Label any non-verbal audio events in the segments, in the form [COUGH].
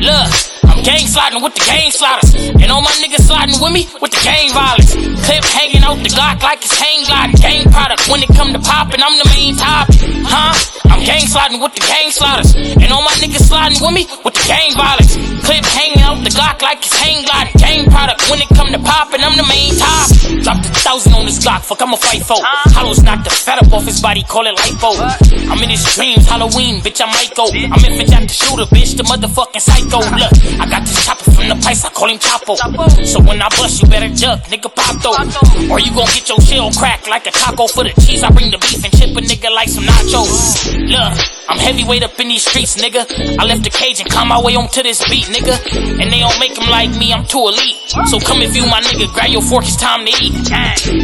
Look, gang sliding with the gang sliders. And all my niggas sliding with me with the gang violence. Clip hanging out the Glock like it's hang gliding. Gang product. When it come to popping, I'm the main topic. Huh? I'm gang sliding with the gang sliders. And all my niggas sliding with me with the gang violence. Clip hanging out the Glock like it's hang gliding. Gang product. When it come to popping, I'm the main topic. Dropped a thousand on this Glock. Fuck, I'm a fight for. Hollow's knocked the fat up off his body. Call it life lipo. I'm in his dreams. Halloween, bitch, I might go. I'm in Jack the shooter, bitch, the motherfucking psycho. [LAUGHS] Look, I got this chopper from the place, I call him Chapo. So when I bust, you better duck, nigga pop though. Or you gon' get your shell cracked like a taco for the cheese. I bring the beef and chip a nigga like some nachos. Look, I'm heavyweight up in these streets, nigga. I left the cage and come my way onto this beat, nigga. And they don't make them like me, I'm too elite. So come if you my nigga, grab your fork, it's time to eat.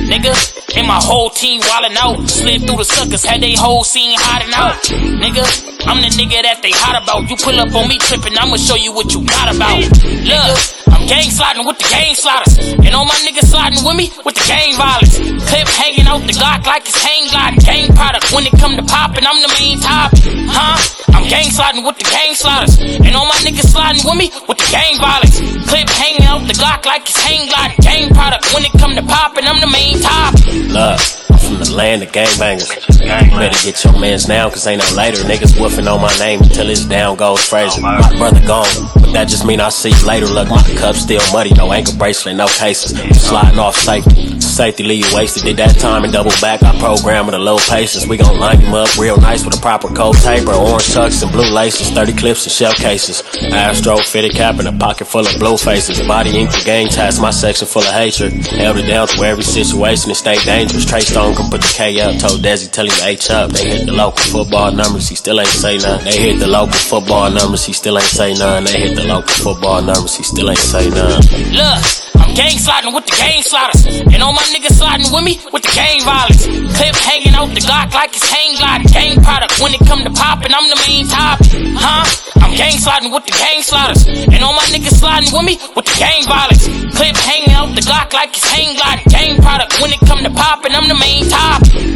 Nigga, and my whole team wildin' out. Slid through the suckers, had they whole scene hiding out. Nigga, I'm the nigga that they hot about. You pull up on me trippin', I'ma show you what you got about. Look, I'm gang sliding with the gang sliders. And all my niggas sliding with me with the gang violence. Clip hanging out the Glock like it's hang gliding. Gang product. When it come to popping, I'm the main topic. Huh? I'm gang sliding with the gang sliders. And all my niggas sliding with me with the gang violence. Clip hanging out the Glock like it's hang gliding. Gang product. When it come to popping, I'm the main topic. Look, from the land of gangbangers. Better get your mans now, cause ain't no later. Niggas woofing on my name until it's down goes Frazier. Oh my brother gone, but that just mean I see you later. Look, my cup still muddy, no ankle bracelet, no cases. I'm sliding off safety. Safety leave wasted. Did that time and double back. I program with a low patience. We gon' line him up real nice with a proper coat taper, orange tucks and blue laces, 30 clips and shell cases. Astro fitted cap and a pocket full of blue faces. Body ink for gang tats, my section full of hatred. Held it down through every situation and stayed dangerous. Trey Stone can put the K up. Told Desi tell him H up. They hit the local football numbers, he still ain't say nothing. They hit the local football numbers, he still ain't say nothing. They hit the local football numbers, he still ain't say nothing. Look, gang sliding with the gang sliders. And all my niggas sliding with me with the gang violence. Clip hanging out the Glock like it's hang gliding. Gang product. When it come to popping, I'm the main topic. Huh? I'm gang sliding with the gang sliders. And all my niggas sliding with me with the gang violence. Clip hanging out the Glock like it's hang gliding. Gang product. When it come to popping, I'm the main topic.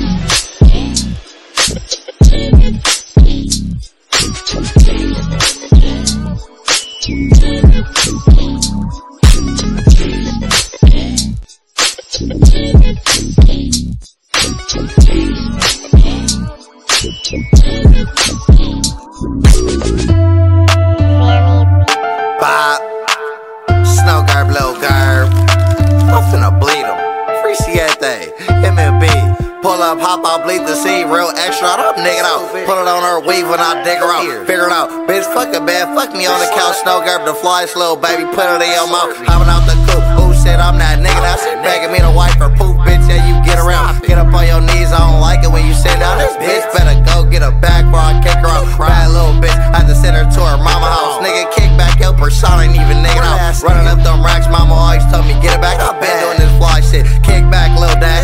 Hop out, bleed the scene, real extra. I'm nigga out. Put it on her weave when I dig her out. Figure it out. Bitch, fuck a bed, fuck me on the couch. Snow garb, the fly slow, baby. Put it in your mouth. Hopping out the coop. Who said I'm that nigga? That's begging me to wipe her poof, bitch. Yeah, you get around. Get up on your knees, I don't like it when you sit down. This bitch better go get a bag before I kick her out. Bad little bitch, had to send her to her mama house. Nigga, kick back your persona, ain't even nigga out. Running up them racks, mama always told me get it back. I've been doing this fly shit. Kick back, little dad.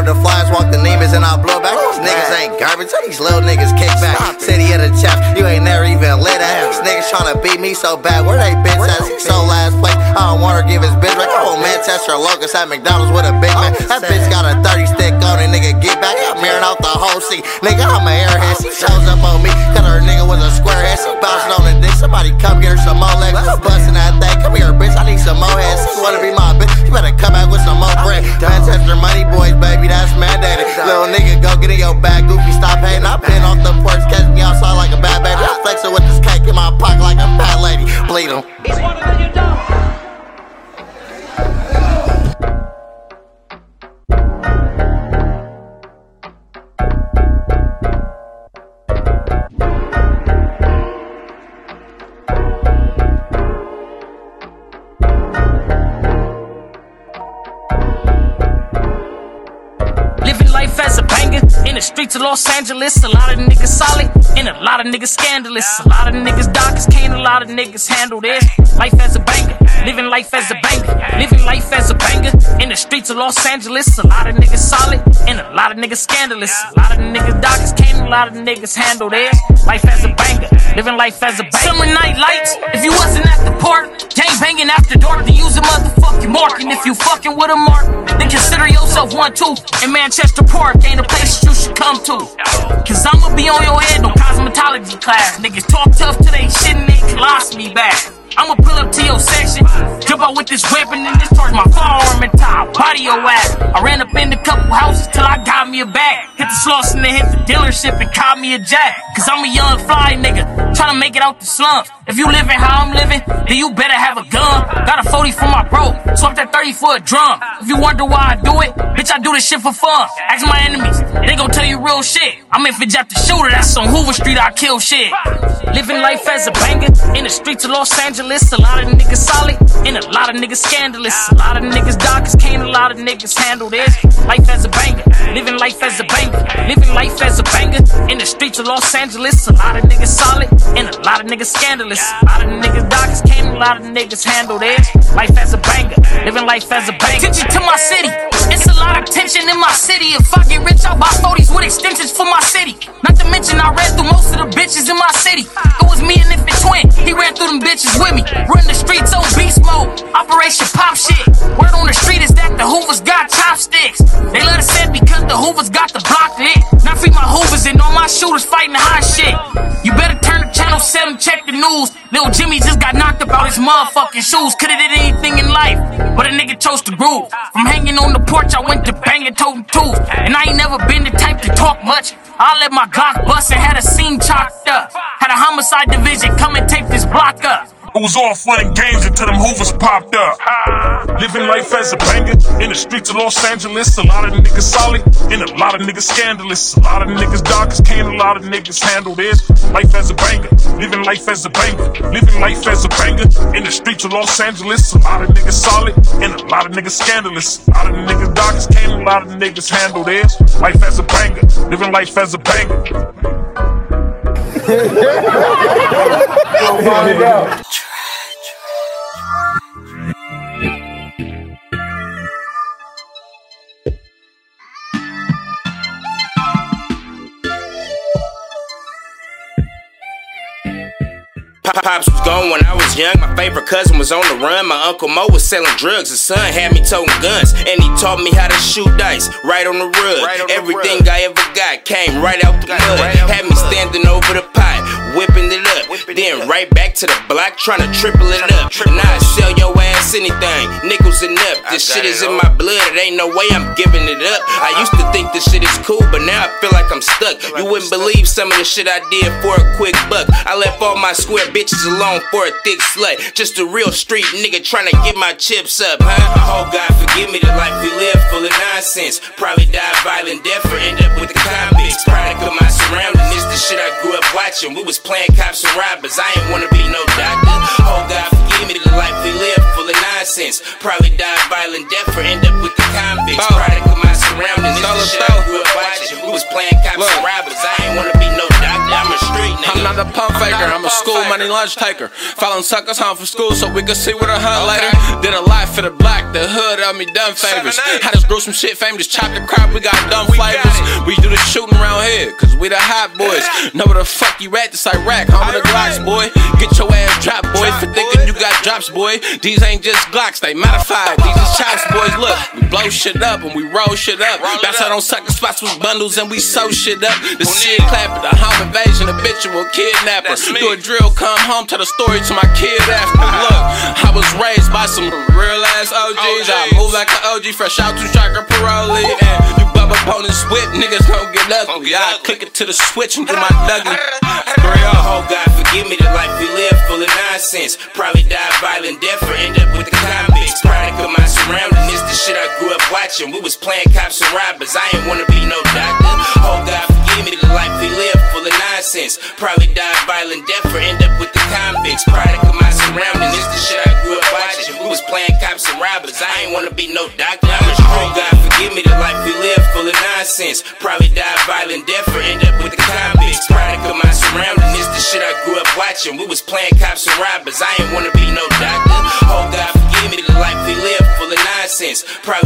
The flies, walk the Nemas, and I blow back. These niggas ain't garbage. Tell these little niggas kick back. City of the chaps, you ain't never even lit at. These niggas tryna beat me so bad. Where they bitch at? So last place. I don't want her give his bitch back. Come on, man, test her locust at McDonald's with a Big Mac. That bitch got a 30 stick on it, nigga. Get back. I'm airing out the whole seat. Nigga, I'm a airhead. She shows up on me. Cause her nigga was a square head. She bouncing on the dick. Somebody come get her some more legs. Busting that thing. Come here, bitch. I need some more heads. She wanna be my bitch. You better come back with some more bread. Manchester money boys, baby. Nigga, go get in your bag. Goofy, stop hating. I been off the porch. Catch me outside like a bad baby. I'm flexing with this cake in my pocket Los Angeles. A lot of niggas solid and a lot of niggas scandalous. A lot of niggas darkest can't a lot of niggas handle this. Life as a banger, living life as a banger, living life as a banger in the streets of Los Angeles. A lot of niggas solid and a lot of niggas scandalous. A lot of niggas darkest can't a lot of niggas handle this. Life as a banger, living life as a bank. Summer night lights, if you wasn't at the park, gang banging after dark, then use a motherfucking mark. And if you fucking with a mark, then consider yourself one too. In Manchester Park ain't a place you should come to. Cause I'ma be on your head, no cosmetology class. Niggas talk tough till they shit and they colostomy bag. I'ma pull up to your section, jump out with this weapon and towards my firearm and top, body your ass. I ran up in a couple houses till I got me a bag. Hit the sloss and then hit the dealership and caught me a jack. Cause I'm a young fly nigga, tryna make it out the slums. If you living how I'm living, then you better have a gun. Got a 40 for my bro, swap that 30 for a drum. If you wonder why I do it, bitch, I do this shit for fun. Ask my enemies, they gon' tell you real shit. I'm in for Jeff the Shooter, that's on Hoover Street, I kill shit. Living life as a banger in the streets of Los Angeles. A lot of niggas solid and a lot of niggas scandalous. A lot of niggas as can't a lot of niggas handle this. Life as a banger, living life as a banger, living life as a banger in the streets of Los Angeles. A lot of niggas solid and a lot of niggas scandalous. A lot of niggas as can't a lot of niggas handle this. Life as a banger, living life as a banger. Attention to my city. It's a lot of tension in my city. If I get rich, I'll buy 40s with extensions for my city. Not to mention, I ran through most of the bitches in my city. It was me and Infant Twin. He ran through them bitches with me. Run the streets on beast mode. Operation Pop shit. Word on the street is that the Hoovers got chopsticks. They let us in because the Hoovers got the block lit. Not free my Hoovers and all my shooters fighting the hot shit. You better turn to channel 7, check the news. Little Jimmy just got knocked up out his motherfucking shoes. Coulda did anything in life, but a nigga chose to groove. From hanging on the porch, I went to bang banging toting tools. And I ain't never been the type to talk much. I let my Glock bust and had a scene chalked up. Had a homicide division come and take this block up. It was all fun and games until them hoovers popped up. Living life as a banger in the streets of Los Angeles. A lot of niggas solid and a lot of niggas scandalous. A lot of niggas dark as can, a lot of niggas handle this. Life as a banger, living life as a banger, living life as a banger in the streets of Los Angeles. A lot of niggas solid and a lot of niggas scandalous. A lot of niggas dark as can, a lot of niggas handle this. Life as a banger, living life as a banger. Go [LAUGHS] find it out. Pops was gone when I was young. My favorite cousin was on the run. My uncle Mo was selling drugs. His son had me toting guns, and he taught me how to shoot dice right on the rug. Right on the Everything rug. I ever got came right out the Got mud. right out had the me mud. standing over the pot, whipping it up. Then right back to the block, trying to triple it up. and I sell your ass anything, nickels and up. This shit is in my blood. It ain't no way I'm giving it up. I used to think this shit is cool, but now I feel like I'm stuck. You wouldn't believe some of the shit I did for a quick buck. I left all my square bitches alone for a thick slut. Just a real street nigga trying to get my chips up, huh? Oh God, forgive me the life we live full of nonsense. Probably die violent death or end up with the convicts. Product of my surroundings, this the shit I grew up watching. We was playing cops and robbers. I ain't wanna be no doctor. Oh God, forgive me the life we live full of nonsense. Probably die violent death or end up with the convicts. Bow. Product of my surroundings, Dollar the shit I grew up watching. We was playing cops Look. and robbers. I ain't wanna be no doctor. I'm a street nigga. I'm not a pump faker, I'm a school money lunch taker. Following suckers home from school so we can see what a hunt later. Did a lot for the block, the hood of me done favors. Seven. Had us grow some shit fame, just chop the crop, we got dumb flavors. We do the shooting around here, cause we the hot boys. Know where the fuck you at, this Iraq, home of the Glocks, boy. Get your ass dropped, boy, Drop, for boy. thinking you got drops, boy. These ain't just Glocks, they modified. These is chops, boys. Look, we blow shit up and we roll shit up. Roll it Bounce out on sucker spots with bundles and we sew shit up. The shit clapping, the home invasion, habitual kidnapper. Do a drill, come home, tell the story to my kid after. [LAUGHS] Look, I was raised by some real ass OGs. I move like an OG, fresh out to striker parolee. And you bub opponents whip, niggas gon' get ugly. I click it to the switch and do my Dougie. Oh God, forgive me the life we live full of nonsense. Probably die violent death or end up with the convicts. Product of my surroundings, this the shit I grew up watching. We was playing cops and robbers. I ain't wanna be no doctor. Oh God, of. Probably die violent death or end up with the convicts. Product of my surroundings, this the shit I grew up watching. We was playing cops and robbers. I ain't wanna be no doctor. I'm a oh God, forgive me the life we live full of nonsense. Probably die violent death or end up with the convicts. Product of my surroundings, this the shit I grew up watching. We was playing cops and robbers. I ain't wanna be no doctor. Oh God, forgive me the life we live full of nonsense. Probably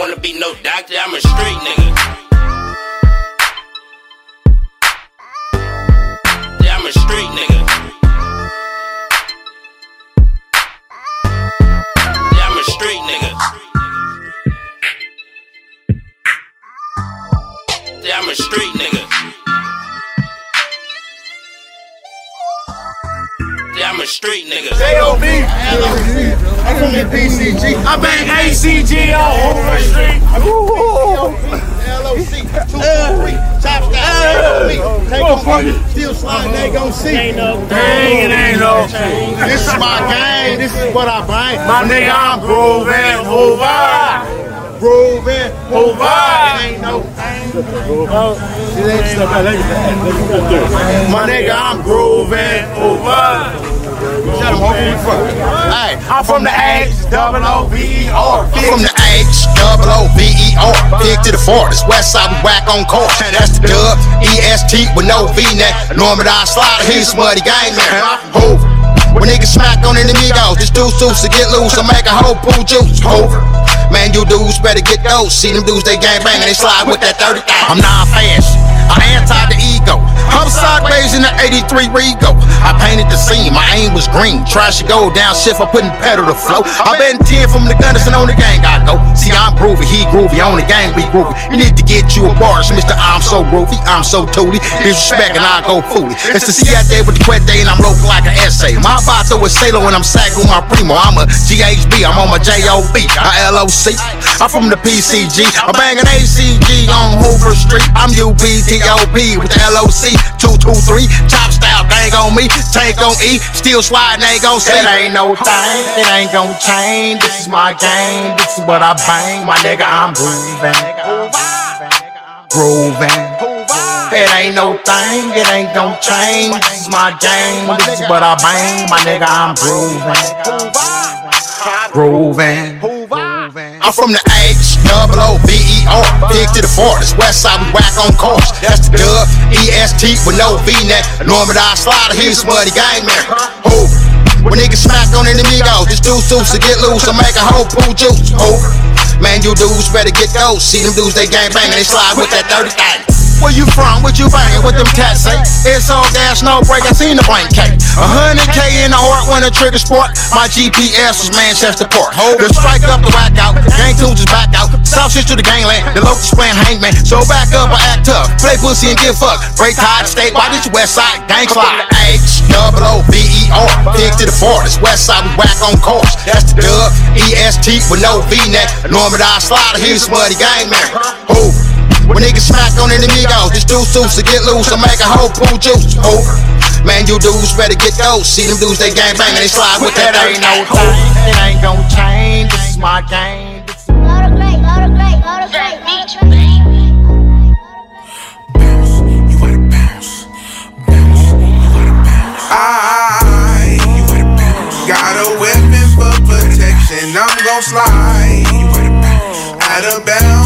wanna be no doctor, I'm a street nigga. I'm a street nigga. Yeah, I'm a street nigga. Yeah, I'm a street nigga. I'm a street nigga. J.O.B. I'm from the PCG. I bang ACG on Hoover Street. LOC, 243, top style, Take on still sliding, they gon' see. Ain't no dang, it ain't no. This is my game, this is what I bring. My nigga, I'm grooving, Hoover. Grooving, Hoover. It ain't no My nigga, I'm grooving, Hoover. Shut him, where you from? Hey, I'm from the H, double O V E R. I'm from the H, double O V E R. Big to the forest, west side we whack on course. That's the dub, E S T with no V neck. Norman I slide, he's smutty gang man. Hoover. When niggas smack on amigos, this dude's suits to get loose and make a whole pool juice. Hoover. Man, you dudes better get those. See them dudes, they gang and they slide with that 30. I'm non-fast. I'm anti the ego. Homicide waves in the 83 Rego. I painted the scene, my aim was green. Trash to go down shift, I'm putting pedal to flow. I been 10 from the gunners on the gang I go. See, I'm groovy, he groovy, on the gang we groovy. You need to get you a bars, Mr. I'm so groovy, I'm so tooty. Disrespect and I go fooly. It's the C out there with the quet day and I'm local like an essay. My bato is Sailor and I'm sack with my primo. I'm a GHB, I'm on my JOB, I LOC. I'm from the PCG, I'm banging ACG on Hoover Street. I'm UPTOP with the LOC 223. Top style gang on me, tank on E, still sliding, ain't gon' say. It ain't no thing, it ain't gon' change. This is my game, this is what I bang. My nigga, I'm grooving. Grooving. It ain't no thing, it ain't gon' change. This is my game, this is what I bang. My nigga, I'm grooving. Grooving. I'm from the H, double O, V E R. Big to the forest, west side we whack on course. That's the dub, E S T with no V neck. Norman I slider, he's smutty gang man. Hoover. When niggas smack on the amigos, this dude suits to get loose and make a whole pool juice. Hoover. Man, you dudes better get those. See them dudes, they gang bang and they slide with that 30 thing. Where you from? What you bangin'? with them cats say? It's all gas, no break. I seen the blank K. A hundred K in the heart when a trigger sport. My GPS was Manchester Port. Hold the strike up the whack out. Gang tunes is back out. South shit to the gangland. The locals playing hangman. So back up or act tough. Play pussy and get fucked. Break high state. Why did you west side? Gang slide. H double O V E R. Big to the forest. West side we whack on course. That's the dub. E S T with no V neck. Norman I slider. He's smutty gang man. Hoover. When niggas smack on the amigos, this dude suits to get loose I make a whole pool juice. Over. Man, you dudes better get those. See them dudes, they gang bang and they slide with that. Ain't no thing. It ain't gon' change. This is my game. This is Auto great, auto great, auto great. I got a weapon for protection. I'm gon' slide out of bounds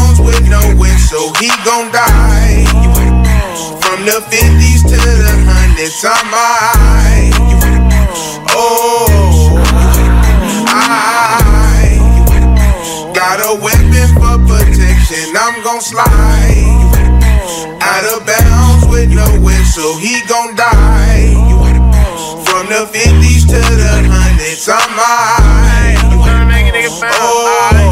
with no whistle. He gon' die. From the 50s to the hundreds, I'm high. Oh, I got a weapon for protection. I'm gon' slide out of bounds with no whistle. He gon' die. From the 50s to the hundreds, I'm high. Oh,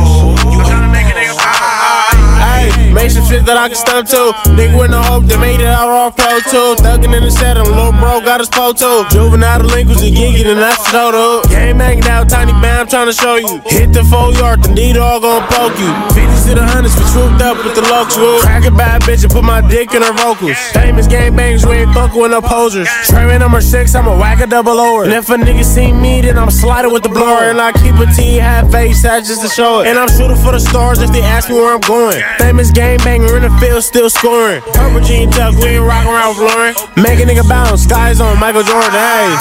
shit that I can step to. Nigga with no hope they made it out raw pro too. Thuggin' in the set, and little bro got his too. Juvenile delinquency, geeking, and that's the total. Game hanging out, tiny bam, trying to show you. Hit the full yard, the need all gon' poke you. 50s to the hundreds, we swooped up with the looks. Crack a bad bitch and put my dick in her vocals. Famous game bangs, we ain't fuckin' with no posers. Training number six, I'ma whack a double over. And if a nigga see me, then I'm sliding with the blower. And I keep a T half face, that's just to show it. And I'm shooting for the stars if they ask me where I'm going. Famous game banger in the field, still scoring. Purple jean tuck, we ain't rockin' around Lauren. Make a nigga bounce, skies on Michael Jordan, hey.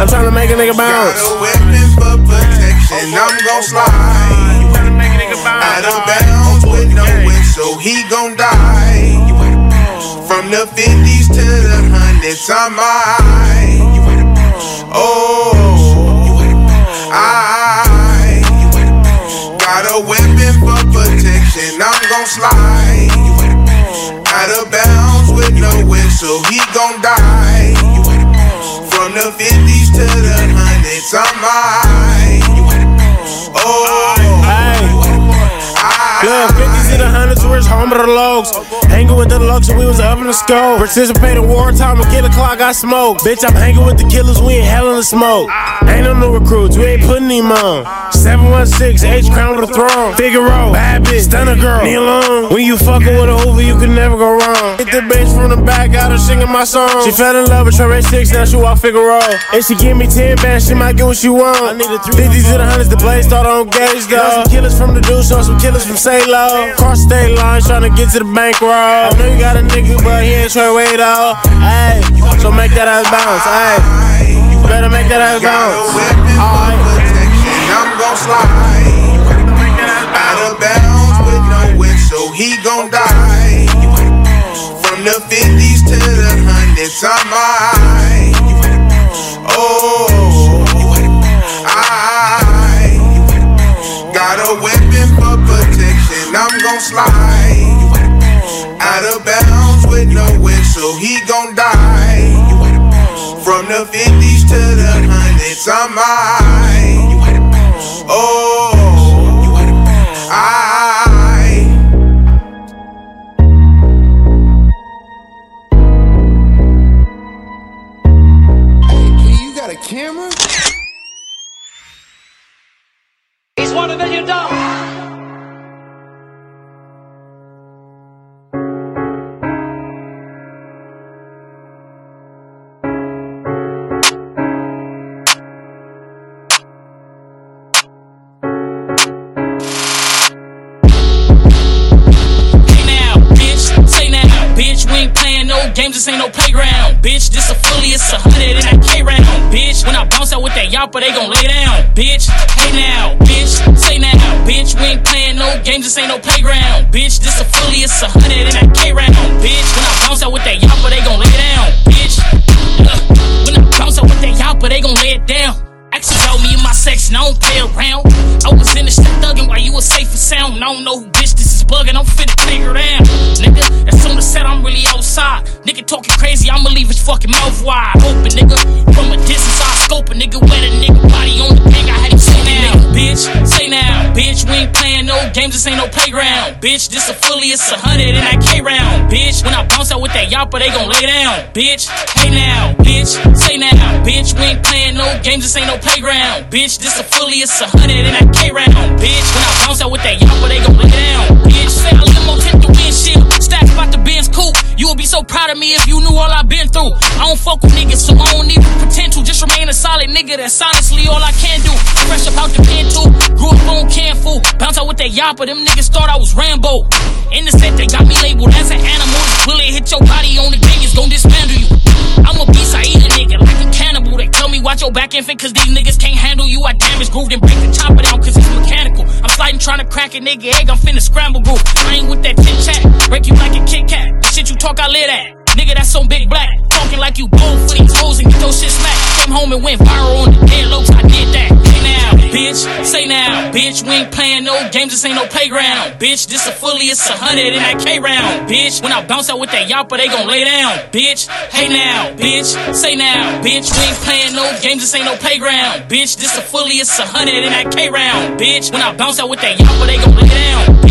I'm trying to make a nigga bounce. got bounce. a weapon for protection. I'm gon' slide out of bounds with no whistle. He gon' die. From the 50s to the hundreds, I'm high. Oh, I gon' slide. Out of bounds with no whistle, he gon' die. From the 50s to the hundreds, I'm mine. Oh. Look, 50s and the where's home of the lows? Hanging with the lugs, we was up in the skull. Participating wartime, a kill o'clock, I smoke. Bitch, I'm hanging with the killers, we ain't hell in the smoke. Ain't no new recruits, we ain't putting him on. 716, H crown with a throne. Figaro, bad bitch, stunner girl, kneel alone. When you fucking with a Hoover, you can never go wrong. Hit the bitch from the back, got her singing my song. She fell in love with Trey 6, now she walk Figaro. If she give me 10 bands, she might get what she want. I need a 50s and the hundreds, the blaze start on gauge though. Some killers from the deuce, or some killers from Say Low. Cross state line, to get to the bankroll. I know you got a nigga, but he ain't Trey Way though. Hey, so make that ass bounce. Hey, better make that ass bounce. Yappa, they gon' lay down. Bitch, hey now, bitch, say now, bitch, we ain't playing no games, this ain't no playground. Bitch, this a fully, it's a hundred in that K round. Bitch, when I bounce out with that yappa, they gon' lay down. Bitch, uh, when I bounce out with that yappa, they gon' lay it down. Actually told me in my section, I don't play around. I was in the shit thuggin' while you was safe and sound. I don't know who bitch this is bugging, I'm finna figure it out. I'm really outside. Nigga talking crazy, I'ma leave his fucking mouth wide open, nigga. From a distance, I scope a nigga, wet a nigga body on the thing. I had him say now, bitch, say now, bitch, we ain't playing no games, this ain't no playground. Bitch, this a fully, it's a hundred in that K round. Bitch, when I bounce out with that yapper, they gon' lay down. Bitch, hey now, bitch, say now, bitch, we ain't playing no games, this ain't no playground. Bitch, this a fully, it's a hundred in that K round. Bitch, when I bounce out with that yapper, they gon' lay down. Would be so proud of me if you knew all I've been through. I don't fuck with niggas, so I don't need potential. Just remain a solid nigga, that's honestly all I can do. Fresh up out the pen too, grew up on can food. Bounce out with that yappa, them niggas thought I was Rambo. In the set, they got me labeled as an animal. Will bullet hit your body on the day, it's gon' dismantle you. I'm a beast, I eat a nigga like a cannibal. They tell me watch your back infant, cause these niggas can't handle you. I damage groove, then break the chopper down, cause it's mechanical. I'm sliding trying to crack a nigga egg, I'm finna scramble groove. I ain't talk, I live at. Nigga, that's on big black. Talking like you bold for these hoes and get your shit smacked. Came home and went viral on the dead lows, I did that. Say now, bitch, say now, bitch, we ain't playing no games, this ain't no playground. Bitch, this a fully, it's a hundred in that K round. Bitch, when I bounce out with that yapper, they gon' lay down. Bitch, hey now, bitch, say now, bitch, we ain't playing no games, this ain't no playground. Bitch, this a fully, it's a hundred in that K round. Bitch, when I bounce out with that yapper, they gon' lay down.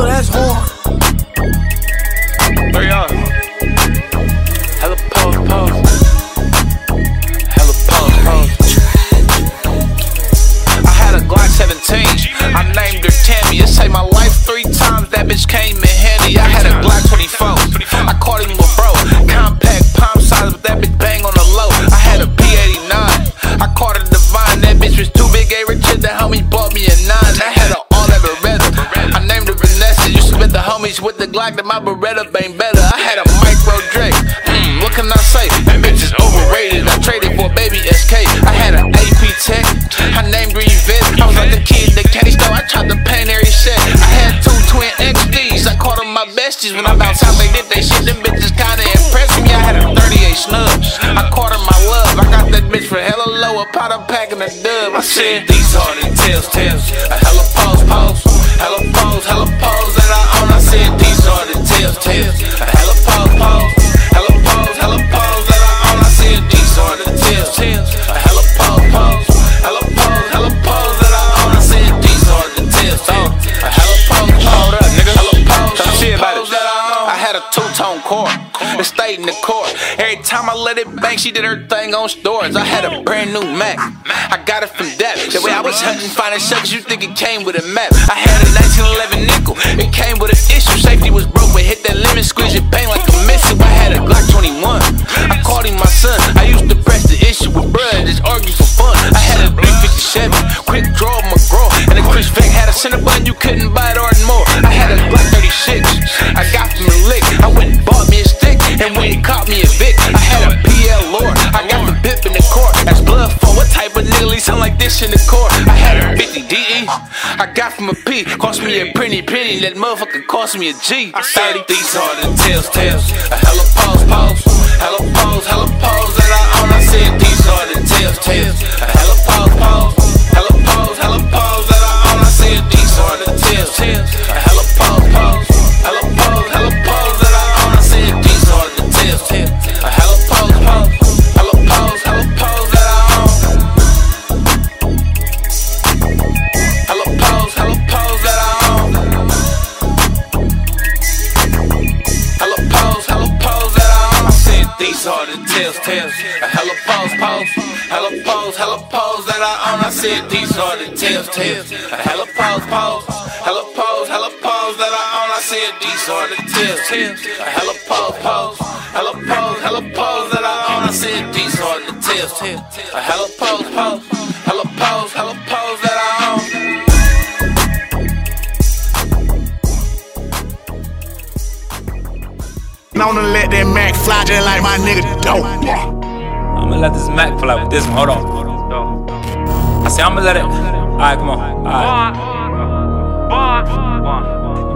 That's hard. Glock that my Beretta ain't better. I had a micro Draco. Mm, what can I say? That bitch is overrated. I traded for baby SK. I had an AP Tech. Her name Revis. I was like the kid that candy store. I tried to paint every shit. I had two twin XDs. I called them my besties. When I bounced out, they did they shit. Them bitches kinda impressed me. I had a 38 snubs. I caught her my love. I got that bitch for hella low. A pot of pack and a dub. I said these are the tales, tales. A hella pose, pose. Hella pose, hella pose. that I own. I said these are the In the court. Every time I let it bang, she did her thing on stores. I had a brand new Mac. I got it from Dap. The way I was hunting, finding shucks, you think it came with a map. I had a 1911 nickel. It came with an issue. Safety was broke, but hit that lemon squeeze it bang like a missile. I had a Glock 21. I called him my son. I used to press the issue with bruh, just argue for fun. I had a 357, quick draw McGraw, and a Chris Vick had a center button you couldn't buy it or more. I had a Glock 36. In the court? I had a 50 DE. I got from a P. Cost me a penny penny. That motherfucker cost me a G. I said these are the tails, tails. A hella pose, pose. Hella pose, hella pose that I own. I said these are the tails, tails. A hella pose, pose. Said these are the tails, tails. A hella pose, pose. Hella pose, hella pose that I own. I said these are the tails, tails. A hella pose, pose. Hella pose, hella pose that I own. I said these are the tails, tails. A hella pose, pose. Hella pose, hella pose that I own. Known to let that Mac fly just like my nigga dope. I'ma let this Mac fly with this one. Hold on. I say I'ma let it. Alright, come on. Alright.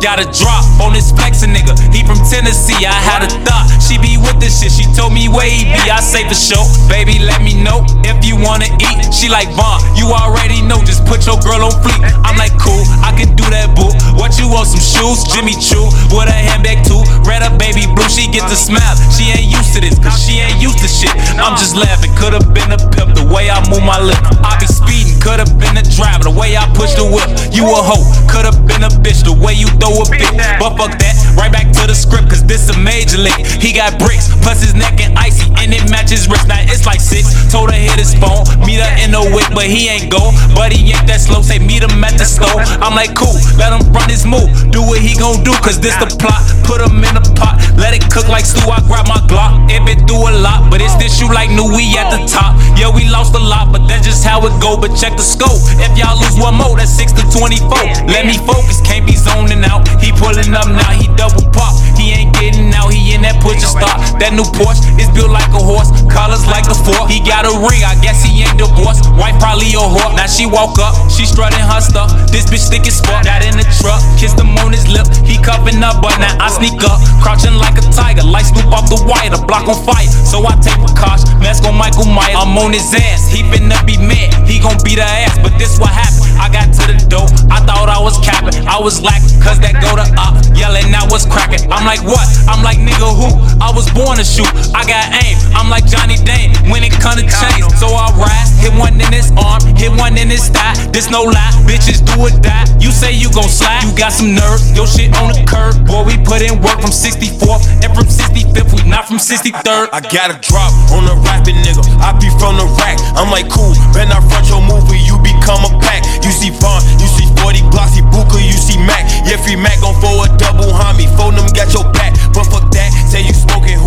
Got a drop on this flexin' nigga. He from Tennessee. I had a thought she be with this shit. She told me where he be. I say for sure. Baby, let me know if you wanna eat. She like Vaughn. You already know. Just put your girl on fleek. I'm like cool. I can do that, boo. What you want? Some shoes? Jimmy Choo with a handbag too. Red up, baby blue. She get the smile. She ain't used to this, cause she ain't used to shit. I'm just laughing. Could've been a pimp the way I move my lip. I be speeding. Could've been a driver the way I push the whip. You a hoe. Could've been a bitch the way you throw a bitch. But fuck that. Right back to the script, cause this a major league. He got bricks, plus his neck and icy, and it matches wrist. Now it's like six. Told her hit his phone, meet her in the whip, but he ain't go. But he ain't that slow, say meet him at the store. I'm like, cool, let him run his move. Do what he gon' do, cause this the plot. Put him in a pot, let it cook like stew. I grab my Glock. It been through a lot, but it's this you like new, we at the top. Yeah, we lost a lot, but that's just how it go. But check the scope. If y'all lose one more, that's 6 to 24. Let me focus, can't be zoning out. He pulling up now, he double pop. He ain't getting out, he in that push stop. That new Porsche is built like a horse, colors like a fork. He got a ring, I guess he ain't divorced. Wife probably a whore. Now she woke up, she strutting her stuff. This bitch thick as fuck. Got in the truck, kissed him on his lip. He cuffing up, but now I sneak up, crouching like a tiger. Like Snoop off the wire, the block on fire. So I take precaution, mask on Michael Myers. I'm on his ass, he finna be mad. He gon' beat her ass, but this what happened. I got to the door, I thought I was capping. I was lacking, cause that go to up, yelling I was cracking. I'm like, what? I'm like, nigga, who? I was born to shoot. I got aim. I'm like Johnny Dang when it come to chains. So I rise, hit one in his arm, hit one in his thigh. This no lie, bitches do or die. You say you gon' slide, you got some nerve. Your shit on the curb. Boy, we put in work from 64th and from 65th. We not from 63rd. I got a drop on a rapping nigga. I be from the rack. I'm like, cool, better not front your movie, you become a pack. You see Vaughn, you see 40 Glossy Booker, you see Mac. Yeah, free Mac gon' for a double homie. Phone them, got your back. But fuck that, say you smoking.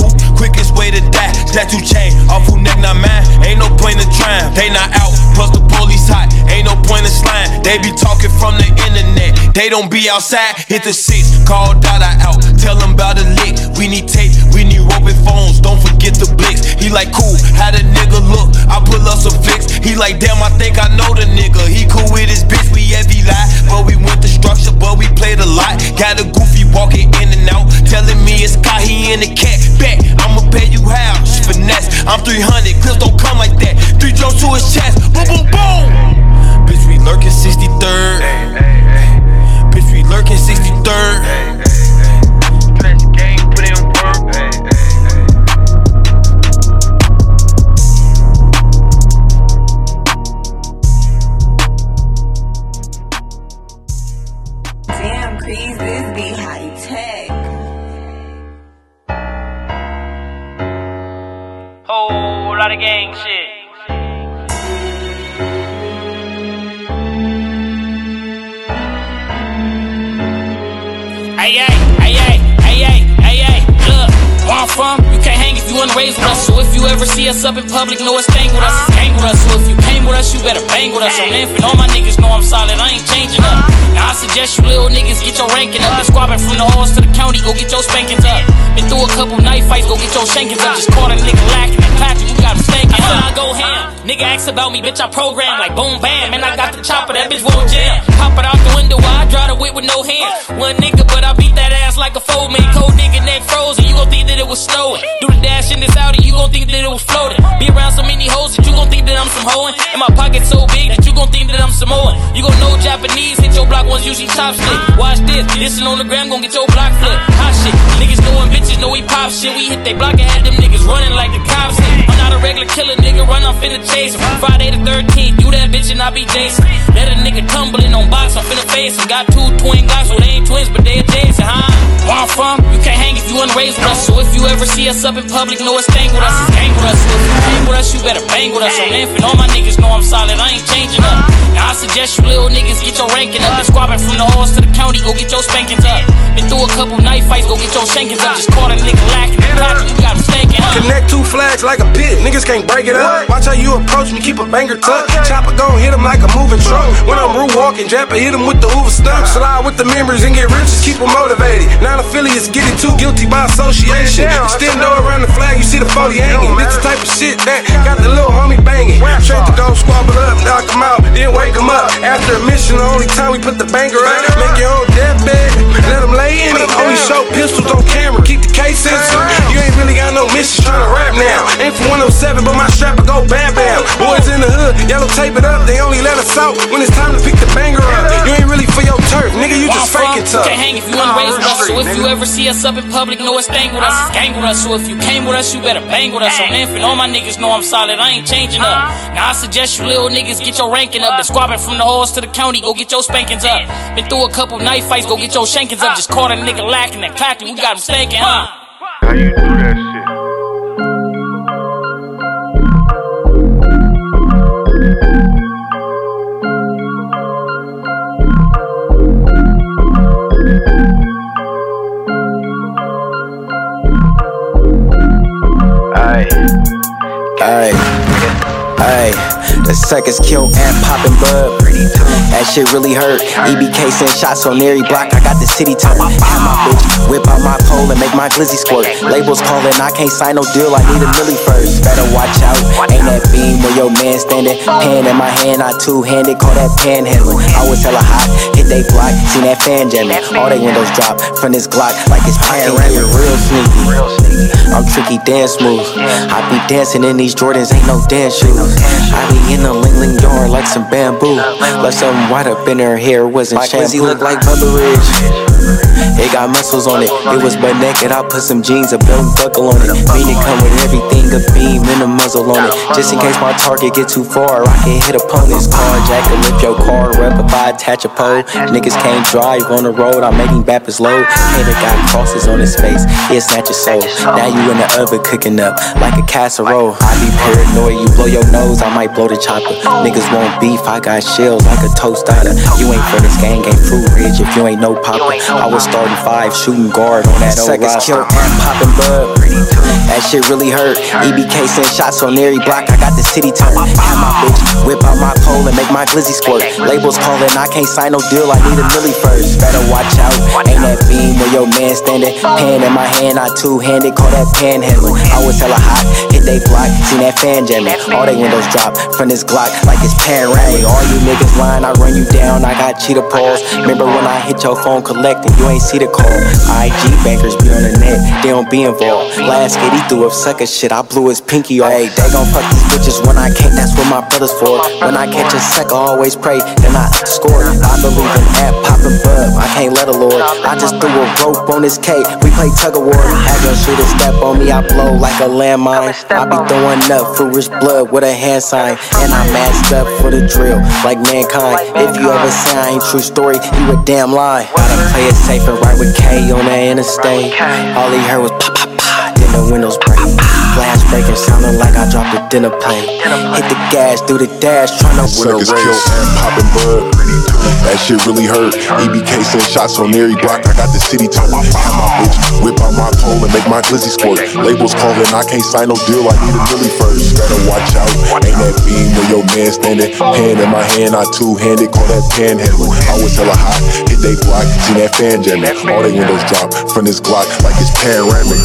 Quickest way to die, tattoo chain. Who neck, not mine. Ain't no point in trying. They not out, plus the police hot. Ain't no point in slime. They be talking from the internet. They don't be outside. Hit the six, call Dada out. Tell them about the lick. We need tape, we need roping phones. Don't forget the blicks. He like, cool, how the nigga look? I pull up some flicks. He like, damn, I think I know the nigga. He cool with his bitch, public, know it's gang with us, it's gang with us. So if you came with us, you better bang with us. On infant, all my niggas know I'm solid, I ain't changing up. Now I suggest you little niggas get your ranking up. Been squabbing from the halls to the county, go get your spankings up. Been through a couple knife fights, go get your shankings up. Just caught a nigga lacking and clapping, you got him stanking. So I go ham. Nigga asks about me, bitch, I program like boom bam. Man, I got the chopper, that bitch won't jam. Pop it out the window I drive the whip with no hand. One nigga, but I beat that ass like a foe man. Cold nigga neck frozen, it was snowing. Do the dash in this Audi, you gon' think that it was floating. Be around so many hoes that you gon' think that I'm some hoeing. And my pocket so big that you gon' think that I'm some Samoan. You gon' know Japanese, hit your block ones usually top stick. Watch this, listen on the gram, gon' get your block flipped. Hot shit, niggas knowin' bitches know we pop shit. We hit they block and had them niggas running like the cops hit. I'm not a regular killer, nigga, run off in the chase. Friday the 13th, you that bitch and I be Jason. Let a nigga tumbling on box, I'm finna face him. Got two twin guys, well they ain't twins, but they adjacent, huh? Where I'm from, you can't hang if you wanna raise with us. So if you ever see us up in public, know it's gang with us, it's gang with us. So if you hang with us, you better bang with us. On infant, all my niggas know I'm solid, I ain't changing up. Now I suggest you little niggas get your ranking up. Been squabbing from the halls to the county, go get your spankings up. Been through a couple knife fights, go get your shankings up. Just caught a nigga lacking, clapping, you got him stanking up. Connect two flags like a pit, niggas can't break it up. Watch how you approach me, keep a banger tuck. Chopper gon' hit him like a moving truck. When I'm root walking, Japper hit him with the Hoover stuck. Uh-huh. Slide with the members and get rich, just keep them motivated. Non affiliates get it too guilty by association. Extend door around the flag, you see the 40 hanging. This the type of shit that got the little homie banging. Straight to go squabble up, knock him out, then wake him up. After a mission, the only time we put the banger up. Make your own deathbed, let him lay in it. Only show pistols on camera, keep the case sensor. You ain't really got no mission trying to rap now. Ain't from 107, but my strapper go bam bam. Boys in the hood, yellow tape it up, they only let us out when it's time to pick the banger tough. Can't hang if you wanna raise with us. So if you ever see us up in public, know it's gang with us, it's gang with us. So if you came with us, you better bang with us. On infant, all my niggas know I'm solid, I ain't changing up. Uh-huh. Now I suggest you little niggas get your ranking up. Been squabbing from the halls to the county, go get your spankings up. Been through a couple knife fights, go get your shankings up. Uh. Just caught a nigga lacking and clapping, we got him stanking, huh? How you do that ay. The suckers kill and poppin' bud. That shit really hurt. EBK send shots on every block. I got the city turn. Have my bitch whip out my pole and make my glizzy squirt. Labels calling, I can't sign no deal. I need a milli first. Better watch out. Ain't that beam where your man standing? Pen in my hand, I two handed. Call that panhandling. I was hella hot. Hit they block. Seen that fan jamming. All they windows drop from this Glock like it's panoramic. Real sneaky. I'm tricky, dance smooth. I be dancing in these Jordans, ain't no dance shoes. I be in the ling ling yard like some bamboo. Left something white up in her hair, wasn't My shampoo. look like Bubba Ridge. It got muscles on it. It was butt naked. I put some jeans, a belt buckle on it. Mean it come with everything, a beam and a muzzle on it. Just in case my target get too far, I can hit opponents. Carjack and lift your car up if I attach a pole. Niggas can't drive on the road. I'm making Baptist low. Hater got crosses on his face. He'll snatch your soul. Now you in the oven cooking up like a casserole. I be paranoid. You blow your nose, I might blow the chopper. Niggas want beef. I got shells like a toast otter. You ain't for this gang, ain't fruit ridge if you ain't no popper. I was starting five, shooting guard on that old Suckers kill and popping bud. That shit really hurt. EBK send shots on every block. I got the city turn. Have my bitch whip out my pole and make my glizzy squirt. Labels calling, I can't sign no deal. I need a milli first. Better watch out. Ain't that beam where your man standing? Hand in my hand, I two handed. Call that panhandling. I was hella hot. Hit they block. Seen that fan jamming. All they windows drop from this Glock like it's panoramic. All you niggas lying, I run you down. I got cheetah paws. Remember when I hit your phone collecting? You ain't see the call. IG bankers be on the net, they don't be involved. Last kid, he threw up sucker shit, I blew his pinky off. Hey, they gon' fuck these bitches when I can't, that's what my brother's for. When I catch a sucker, always pray, then I score. I believe in that poppin' bub, I can't let a lord. I just threw a rope on his cake, we play tug of war. Have your shooter step on me, I blow like a landmine. I be throwing up foolish blood with a hand sign, and I masked up for the drill, like mankind. If you ever say I ain't true story, you a damn lie. Gotta play it safe and right with K on the interstate. All he heard was pop, pop, pop, then the windows break. Flash bacon, sounding like I dropped a dinner plate. Hit the gas, do the dash, tryna win a Suckers race. kill and poppin' bud. That shit really hurt. EBK send shots on every block. I got the city talk. Have my bitch whip out my pole and make my glizzy squirt. Labels calling, I can't sign no deal. I need a milli first. Better watch out. Ain't that beam where your man standing? Hand in my hand, I two handed. Call that panhandle. I was hella hot. Hit they block. Seen that fan jamming. All they windows drop from this Glock like it's panoramic.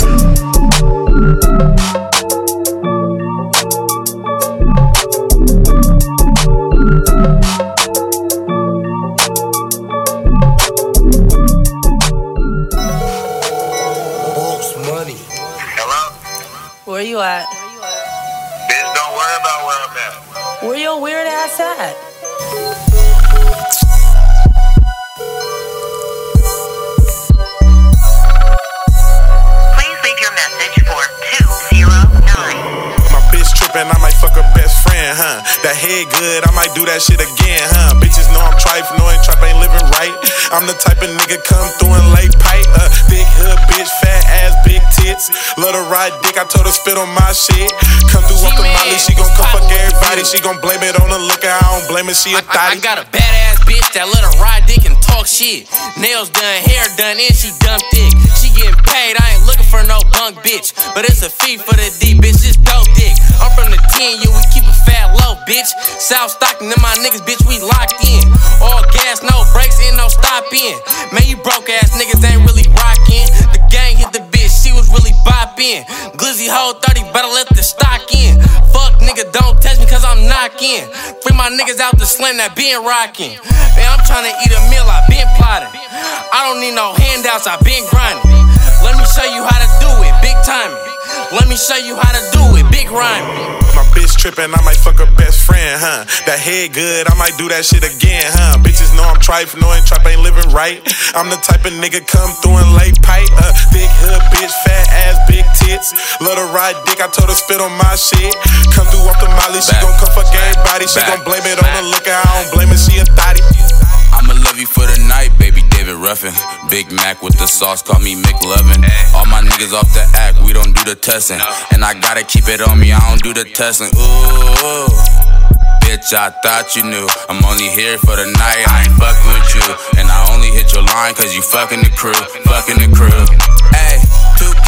You at? Bitch, don't worry about where I'm at. Where your weird ass at? Please leave your message for 209. My bitch trippin', I might fuck her best friend, huh? That head good, I might do that shit again, huh? Bitches know I'm trife, knowing trap ain't living right. I'm the type of nigga come through and lay pipe. Uh, big hood bitch, fat tits. Love to ride dick, I told her spit on my shit. Come through off the molly, she gon' come fuck everybody. She gon' blame it on the liquor, I don't blame it, she a I, I thotty. got a badass bitch that let her ride dick and talk shit. Nails done, hair done, and she dumb thick. She getting paid, I ain't looking for no bunk bitch. But it's a fee for the D, bitch, it's dope dick. I'm from the 10, you we keep it fat low, bitch. South Stockton, them my niggas, bitch, we locked in. All gas, no brakes, and no stop in. Man, you broke ass niggas ain't really rockin'. Really boppin'. Glizzy hoe 30, better let the stock in. Fuck nigga, don't test me cause I'm knockin'. Free my niggas out the slam that been rockin'. Man, I'm tryna eat a meal, I been plotting. I don't need no handouts, I been grinding. Let me show you how to do it, big timing. Let me show you how to do it, big rhyming. My bitch trippin', I might fuck her best friend, huh? That head good, I might do that shit again, huh? Bitches know I'm trife, knowing trap ain't living right. I'm the type of nigga come through and lay pipe. Love to ride dick, I told her spit on my shit. Come through off the molly, she gon' come fuck everybody. She gon' blame it on the liquor, I don't blame it, she a thotty. I'ma love you for the night, baby David Ruffin. Big Mac with the sauce, call me McLovin. All my niggas off the act, we don't do the testing. And I gotta keep it on me, I don't do the testing. Ooh. Bitch, I thought you knew. I'm only here for the night, I ain't fucking with you. And I only hit your line cause you fucking the crew, fucking the crew.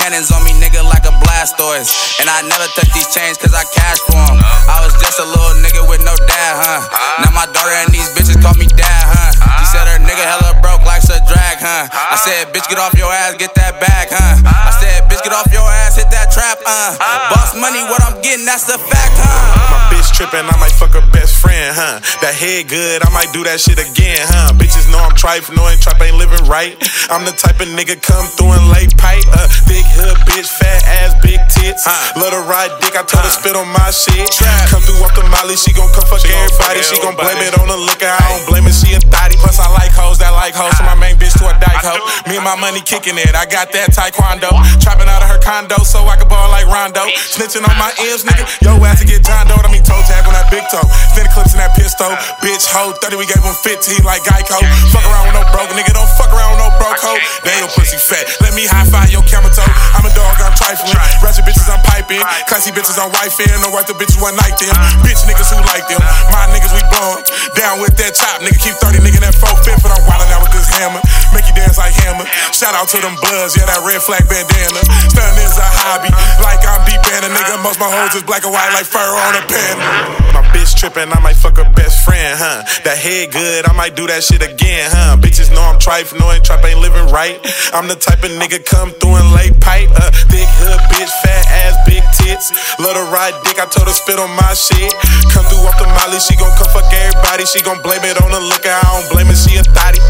Cannons on me, nigga, like a Blastoise. And I never touch these chains cause I cash for 'em. I was just a little nigga with no dad, huh? Now my daughter and these bitches call me dad, huh? She said her nigga hella broke like a drag, huh? I said, bitch, get off your ass, get that bag, huh? I said, bitch, get off your ass, hit that trap, uh. Boss money, what I'm getting, that's the fact, huh? My bitch trippin', I might fuck her best friend, huh? That head good, I might do that shit again, huh? Bitches know I'm trife, knowing trap ain't living right. I'm the type of nigga come through and lay pipe. Uh, big hood bitch, fat ass, big tits. Let her ride dick, I told her spit on my shit. Come through off the molly, she gon' come fuck everybody. She gon' blame it on the liquor, I don't blame it, she a thotty. Plus I like hoes that like hoes, so my main bitch to a dyke hoe. Me and my money kicking it, I got that taekwondo. Trapping out of her condo so I can ball like Rondo. Snitching on my M's, nigga. Yo ass to get John I mean toe tag on that big toe. Fin clips in that pistol. Bitch, hoe 30, we gave him 15 like Geico. Fuck around with no broke nigga, don't fuck around with no broke hoe. They your pussy fat. Let me high five your camera toe. I'm a dog, I'm trifling. Ratchet bitches, I'm piping. Classy bitches, I'm wife in. No white the bitches one night them. Bitch niggas who like them. My niggas, we blowin'. Down with that chop, nigga. Keep 30 nigga that 4 fifth, but I'm wildin' out with this hammer. Make you dance like hammer. Shout out to them bloods, yeah, that red flag bandana. Stun is a hobby, like I'm deep in a nigga. Most my hoes is black and white, like fur on a panda. My bitch trippin', I might fuck her best friend, huh? That head good, I might do that shit again, huh? Bitches know I'm trife, knowing trap ain't living right. I'm the type of nigga come through and lay pipe. Uh, big hood bitch, fat ass, big tits. Let her ride dick, I told her spit on my shit. Come through off the molly, she gon' come fuck everybody. She gon' blame it on the liquor, I don't blame it, she a thotty.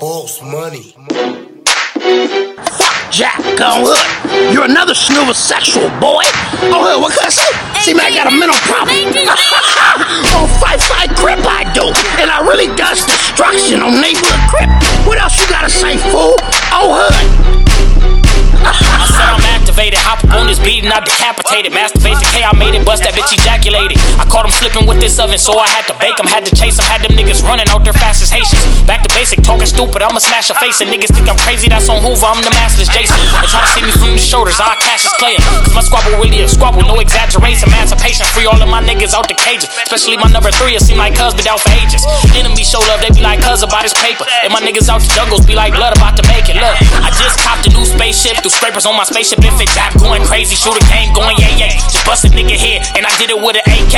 Boss money. Fuck Jack, go hood. You're another snoover sexual boy. Oh, hood, what can I say? See, man, I got a mental problem. [LAUGHS] on Fight Fight Crip, I do. And I really does destruction on neighborhood Crip. What else you gotta say, fool? Oh, hood. I said I'm activated, hop up on this beat bleeding, I decapitated. Masturbation K, I made it, bust that bitch ejaculated. I caught him slipping with this oven, so I had to bake him. Had to chase him, had them niggas running out there fast as Haitians. Back to basic, talking stupid, I'ma smash a face. And niggas think I'm crazy, that's on Hoover, I'm the master's Jason. They try to see me from the shoulders, I cash is clear. Cause my squabble really a squabble, no exaggeration. Emancipation, free all of my niggas out the cages. Especially my number three, it seem like cuz been out for ages. Enemy show love, they be like cuz about his paper. And my niggas out the jungles be like blood about to make it. Look, I just copped a new spaceship, through scrapers on my spaceship. If it dive going crazy, shoot a game going yeah yeah. Just bust a nigga head, and I did it with an AK.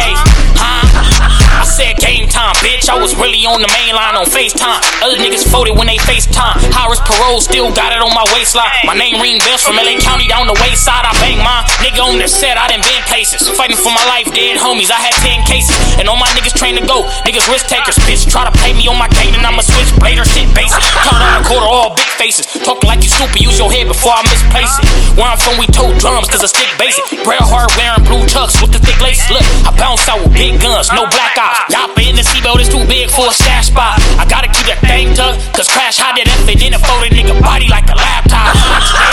Huh? I said game time, bitch. I was really on the main line on FaceTime. Other niggas folded when they FaceTime. Harris Parole still got it on my waistline. My name ring bells from LA County down the wayside. I bang mine. Nigga on the set, I done been places. Fighting for my life, dead homies. I had 10 cases. And all my niggas trained to go. Niggas risk takers, bitch. Try to play me on my gate and I'ma switch blader shit basic. Count on a quarter, all big faces. Talking like you stupid, use your head before I it. Where I'm from, we tote drums, cause I stick basic. Bret Hart wearing blue chucks with the thick laces. Look, I bounce out with big guns, no black eyes. Y'all in the seatbelt is too big for a stash spot. I gotta keep that thing tucked, cause crash hot that F it in a fold a nigga body like a laptop.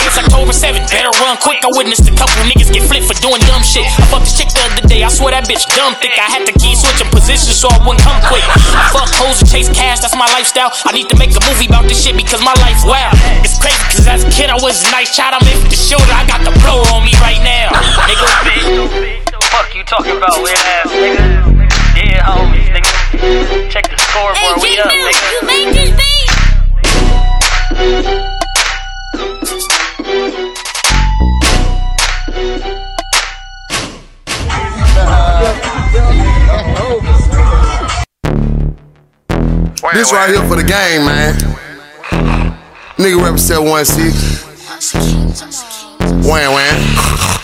It's October 7th, better run quick. I witnessed a couple niggas get flipped for doing dumb shit. I fucked the chick the other day, I swear that bitch dumb thick. I had to keep switching positions so I wouldn't come quick. I fuck hoes and chase cash, that's my lifestyle. I need to make a movie about this shit because my life's wild. It's crazy cause as a kid I was nice child. I'm in the shoulder, I got the blow on me right now. [LAUGHS] Nigga, Fuck you talking about, weird ass nigga? Yeah, homies, nigga. Check the scoreboard, we up, nigga. You made this beat. This right here for the game, man. Nigga represent 1-6. Wham wham.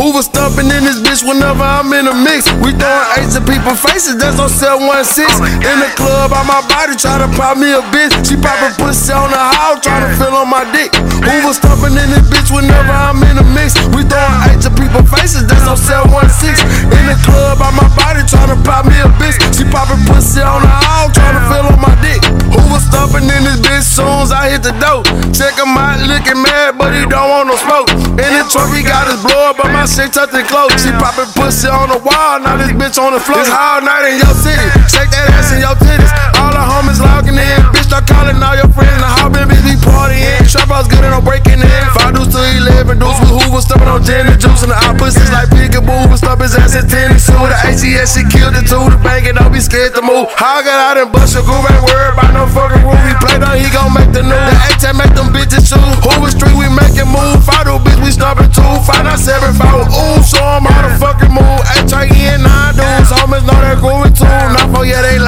Hoover stumping in this bitch whenever I'm in a mix. We throwing eights at people faces, that's on cell 16. In the club, on my body, try to pop me a bitch. She poppin' pussy on the house, try to fill on my dick. Hoover stumping in this bitch whenever I'm in a mix. We throwing eights at people faces, that's on cell 16. In the club, on my body, try to pop me a bitch. She poppin' pussy on the house, try to fill on my dick. Hoover stumping in this bitch soon as I hit the dope. Check him out, looking mad, but he don't want no smoke. In the truck, he got his blower, but my shit touching close. She poppin' pussy on the wall, now this bitch on the floor. It's all night in your city. Shake that ass in your titties. All the homies logging in. Bitch, start calling all your friends. The hot babies be partying. Trap house good and I'm breaking in. Five deuce to 11 deuce with Hoover stuffing on gin and juice. And the opposites like peekaboo. Hoover stuff his ass in tennis suit. The ACS, she killed it too. The bank, don't be scared to move. I got out and bust your groove. Ain't worried about no fucking rule. We play down, he gon' make the news. The A-10 make them bitches choose. Hoover Street, we making move. Deuce bitch, we stopping two. Five nine seven five. Ooh, show 'em how to fucking move. H-I-N, nine dudes. Homies know that groovy too. Not for yeah, they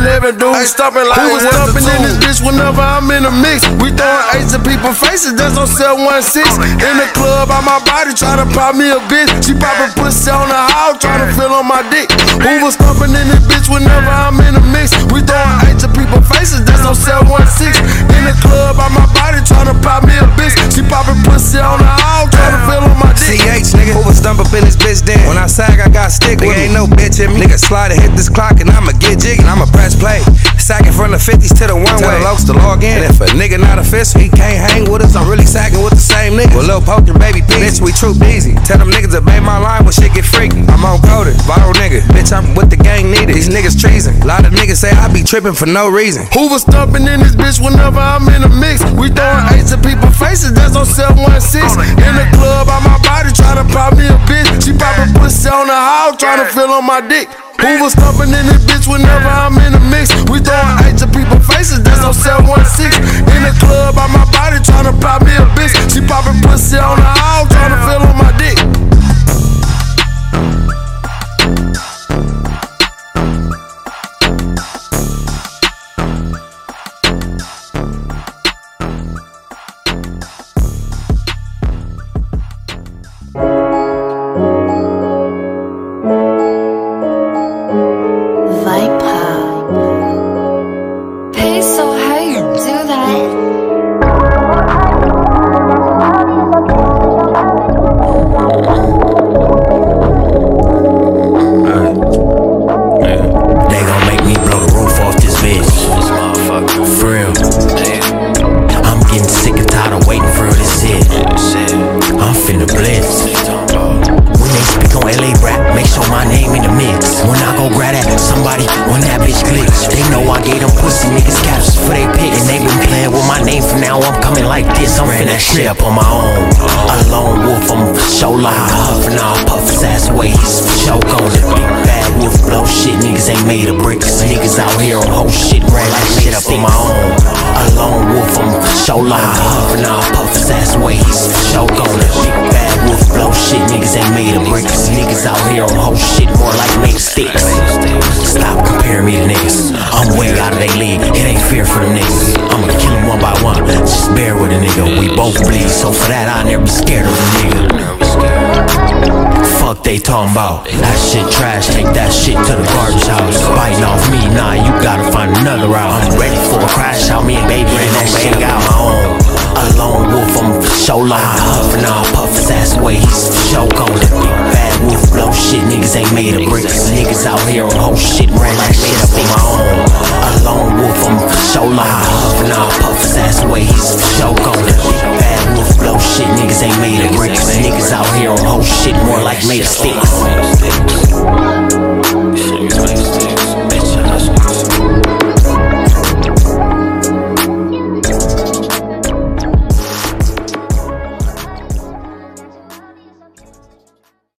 11 dudes. Stopping like we was stopping in this bitch whenever I'm in a mix. We throwing eights at people's faces. That's on cell 16. In the club, on my body, try to pop me a bitch. She poppin' pussy on the house, try to fill on my dick. Who was stomping in this bitch whenever I'm in a mix. We throwing eights at people's faces. That's on cell 16. In the club, on my body, try to pop me a bitch. She poppin' pussy on the house, try to fill on my dick. CH, nigga. Over stump up in this bitch then. When I sag, I got stick. Nigga ain't no bitch in me. Nigga slide and hit this clock and I'ma get jiggy. I'ma press play. Sagging from the 50s to the one way. Tell the lokes to log in. And if a nigga not official, he can't hang with us. I'm really sacking with the same nigga. With Lil Poker, baby P. Bitch, we true easy. Tell them niggas to bang my line when shit get freaky. I'm on coded, viral nigga. Bitch, I'm with the gang needed. These niggas treason. A lot of niggas say I be tripping for no reason. Who was stumping in this bitch whenever I'm in a mix. The house, try to on my dick. Hoover stumping in this bitch whenever I'm in a mix. We throwing eights at people's faces, that's on 716. In the club, on my body, tryna pop me a bitch. She poppin' pussy on the house, tryna feel on my dick. Ways. Choke on it, big bad wolf blow shit. Niggas ain't made of bricks. Niggas out here on whole shit, ran like shit up on my own. A lone wolf, I'm sure like huffing all puffers ass ways. Choke on it, big bad wolf blow shit. Niggas ain't made of bricks. Niggas out here on whole shit, more like made sticks. Stop comparing me to niggas. I'm way out of they league. It ain't fair for them niggas. I'ma kill them one by one. Just bear with a nigga. We both bleed, so for that I never be scared of a nigga. Fuck they talking about. That shit trash. Take that shit to the garbage house. Biting off me, nah. You gotta find another route. I'm ready for a crash out. Me and baby and that shit got my own. A lone wolf, I'm for like huffing all puffers ass ways. Choke on it, big bad wolf blow shit. Niggas ain't made of bricks. Niggas out here on whole shit, ran like shit up on my own. A lone wolf, I'm for like huffing all puffers ass ways. Choke on it, big bad whole shit. Niggas ain't made of bricks. Niggas out here on whole shit, more like made of sticks.